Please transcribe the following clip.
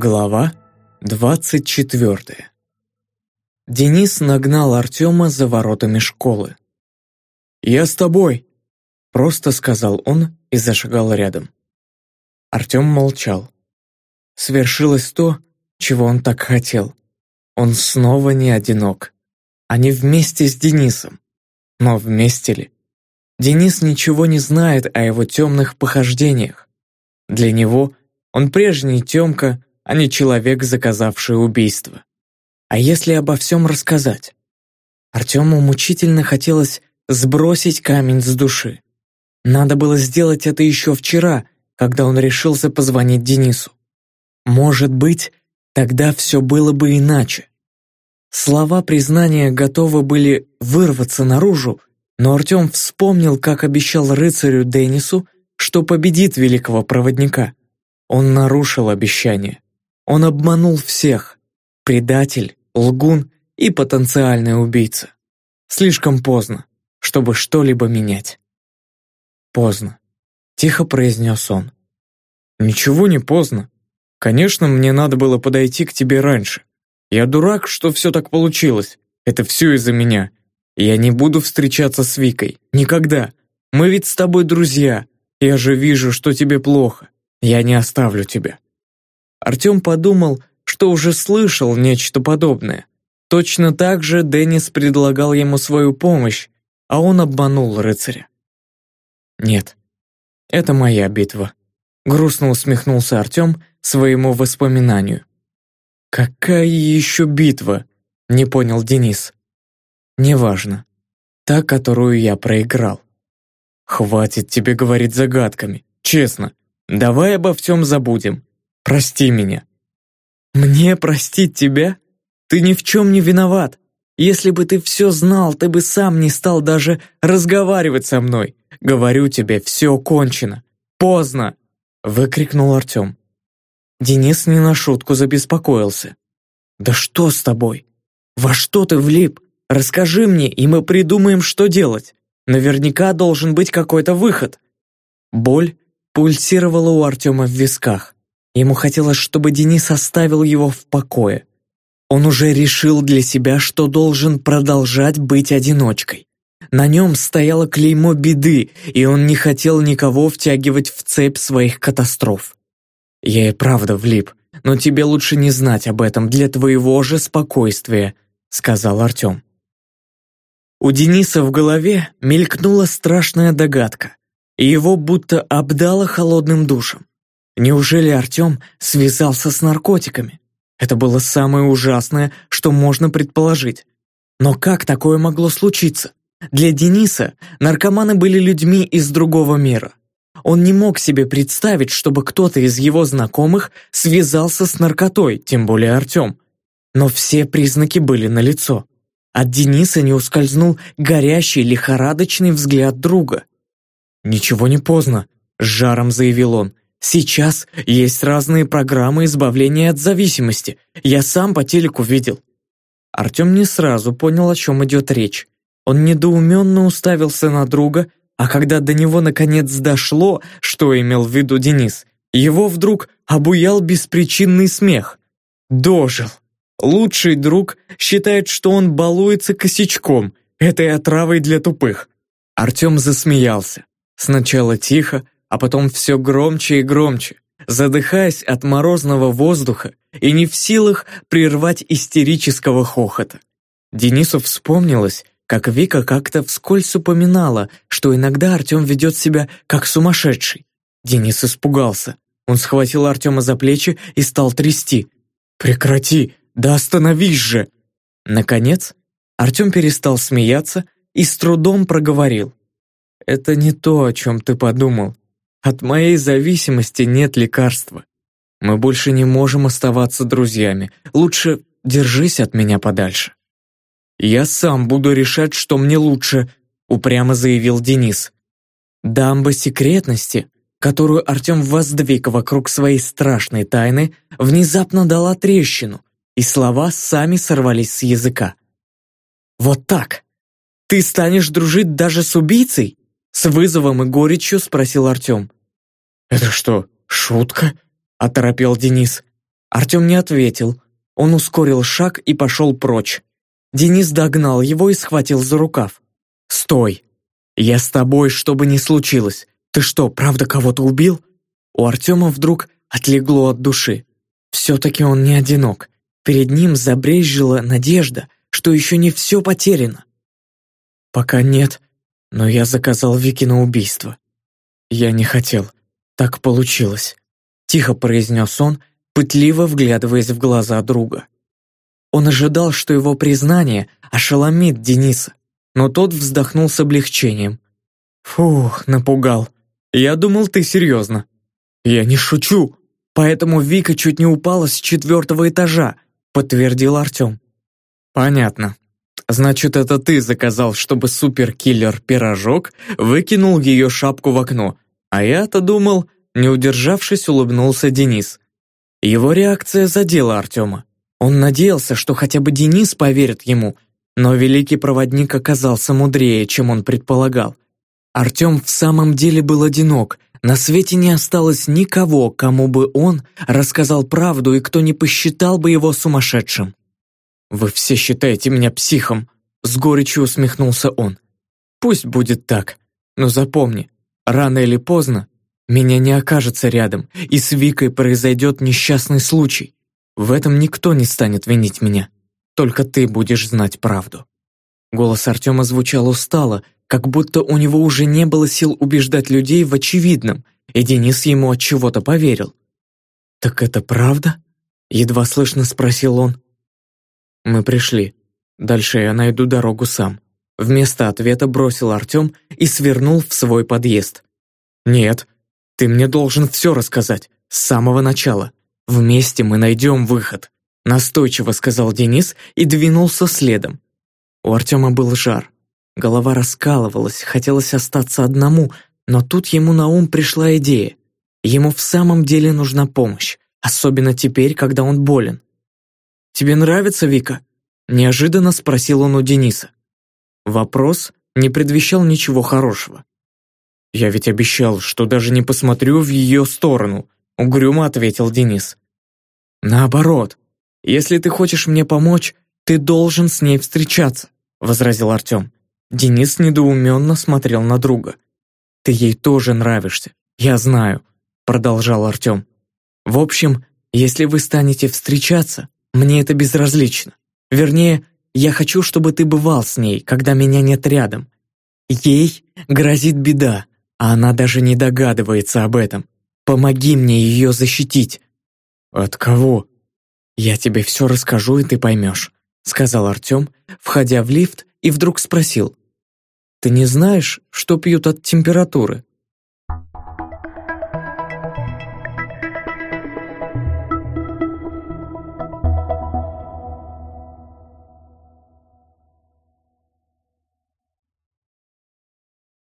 Глава 24 Денис нагнал Артема за воротами школы. «Я с тобой!» — просто сказал он и зашагал рядом. Артем молчал. Свершилось то, чего он так хотел. Он снова не одинок. Они вместе с Денисом. Но вместе ли? Денис ничего не знает о его темных похождениях. Для него он прежний Темка, а не человек, заказавший убийство. А если обо всем рассказать? Артему мучительно хотелось сбросить камень с души. Надо было сделать это еще вчера, когда он решился позвонить Денису. Может быть, тогда все было бы иначе. Слова признания готовы были вырваться наружу, но Артем вспомнил, как обещал рыцарю Денису, что победит великого проводника. Он нарушил обещание. Он обманул всех. Предатель, лгун и потенциальный убийца. Слишком поздно, чтобы что-либо менять. Поздно. Тихо произнес он. «Ничего не поздно. Конечно, мне надо было подойти к тебе раньше. Я дурак, что все так получилось. Это все из-за меня. Я не буду встречаться с Викой. Никогда. Мы ведь с тобой друзья. Я же вижу, что тебе плохо. Я не оставлю тебя». Артем подумал, что уже слышал нечто подобное. Точно так же Деннис предлагал ему свою помощь, а он обманул рыцаря. «Нет, это моя битва», — грустно усмехнулся Артем своему воспоминанию. «Какая еще битва?» — не понял Денис. «Неважно. Та, которую я проиграл». «Хватит тебе говорить загадками. Честно. Давай обо всем забудем. Прости меня». «Мне простить тебя? Ты ни в чем не виноват. Если бы ты все знал, ты бы сам не стал даже разговаривать со мной. Говорю тебе, все кончено. Поздно!» Выкрикнул Артем. Денис не на шутку забеспокоился. «Да что с тобой? Во что ты влип? Расскажи мне, и мы придумаем, что делать. Наверняка должен быть какой-то выход». Боль пульсировала у Артема в висках. Ему хотелось, чтобы Денис оставил его в покое. Он уже решил для себя, что должен продолжать быть одиночкой. На нем стояло клеймо беды, и он не хотел никого втягивать в цепь своих катастроф. «Я и правда влип, но тебе лучше не знать об этом для твоего же спокойствия», сказал Артем. У Дениса в голове мелькнула страшная догадка, и его будто обдало холодным душем. Неужели Артем связался с наркотиками? Это было самое ужасное, что можно предположить. Но как такое могло случиться? Для Дениса наркоманы были людьми из другого мира. Он не мог себе представить, чтобы кто-то из его знакомых связался с наркотой, тем более Артем. Но все признаки были налицо. От Дениса не ускользнул горящий, лихорадочный взгляд друга. «Ничего не поздно», — с жаром заявил он. Сейчас есть разные программы избавления от зависимости. Я сам по телеку видел». Артем не сразу понял, о чем идет речь. Он недоуменно уставился на друга, а когда до него наконец дошло, что имел в виду Денис, его вдруг обуял беспричинный смех. Дожил. Лучший друг считает, что он балуется косячком, этой отравой для тупых. Артем засмеялся. Сначала тихо, а потом все громче и громче, задыхаясь от морозного воздуха и не в силах прервать истерического хохота. Денису вспомнилось, как Вика как-то вскользь упоминала, что иногда Артем ведет себя как сумасшедший. Денис испугался. Он схватил Артема за плечи и стал трясти. «Прекрати! Да остановись же!» Наконец, Артем перестал смеяться и с трудом проговорил. «Это не то, о чем ты подумал. От моей зависимости нет лекарства. Мы больше не можем оставаться друзьями. Лучше держись от меня подальше. Я сам буду решать, что мне лучше, упрямо заявил Денис. Дамба секретности, которую Артем воздвиг вокруг своей страшной тайны, внезапно дала трещину, и слова сами сорвались с языка. «Вот так! Ты станешь дружить даже с убийцей?» С вызовом и горечью спросил Артем. «Это что, шутка?» – оторопел Денис. Артем не ответил. Он ускорил шаг и пошел прочь. Денис догнал его и схватил за рукав. «Стой! Я с тобой, что бы ни случилось. Ты что, правда кого-то убил?» У Артема вдруг отлегло от души. Все-таки он не одинок. Перед ним забрезжила надежда, что еще не все потеряно. «Пока нет, но я заказал Вики на убийство. Я не хотел. Так получилось», — тихо произнес он, пытливо вглядываясь в глаза друга. Он ожидал, что его признание ошеломит Дениса, но тот вздохнул с облегчением. «Фух, напугал. Я думал, ты серьезно». «Я не шучу. Поэтому Вика чуть не упала с четвертого этажа», подтвердил Артем. «Понятно. Значит, это ты заказал, чтобы суперкиллер Пирожок выкинул ее шапку в окно. А я-то думал...» Не удержавшись, улыбнулся Денис. Его реакция задела Артема. Он надеялся, что хотя бы Денис поверит ему, но великий проводник оказался мудрее, чем он предполагал. Артем в самом деле был одинок, на свете не осталось никого, кому бы он рассказал правду и кто не посчитал бы его сумасшедшим. «Вы все считаете меня психом», — с горечью усмехнулся он. «Пусть будет так, но запомни, рано или поздно меня не окажется рядом, и с Викой произойдет несчастный случай. В этом никто не станет винить меня. Только ты будешь знать правду». Голос Артема звучал устало, как будто у него уже не было сил убеждать людей в очевидном, и Денис ему от чего-то поверил. «Так это правда?» — едва слышно спросил он. «Мы пришли. Дальше я найду дорогу сам». Вместо ответа бросил Артем и свернул в свой подъезд. «Нет, ты мне должен все рассказать, с самого начала. Вместе мы найдем выход», настойчиво сказал Денис и двинулся следом. У Артема был жар. Голова раскалывалась, хотелось остаться одному, но тут ему на ум пришла идея. Ему в самом деле нужна помощь, особенно теперь, когда он болен. «Тебе нравится, Вика?» – неожиданно спросил он у Дениса. Вопрос не предвещал ничего хорошего. «Я ведь обещал, что даже не посмотрю в ее сторону», – угрюмо ответил Денис. «Наоборот, если ты хочешь мне помочь, ты должен с ней встречаться», – возразил Артем. Денис недоуменно смотрел на друга. «Ты ей тоже нравишься, я знаю», – продолжал Артем. «В общем, если вы станете встречаться, мне это безразлично. Вернее, я хочу, чтобы ты бывал с ней, когда меня нет рядом. Ей грозит беда, а она даже не догадывается об этом. Помоги мне ее защитить». «От кого?» «Я тебе все расскажу, и ты поймешь», — сказал Артем, входя в лифт, и вдруг спросил. «Ты не знаешь, что пьют от температуры?»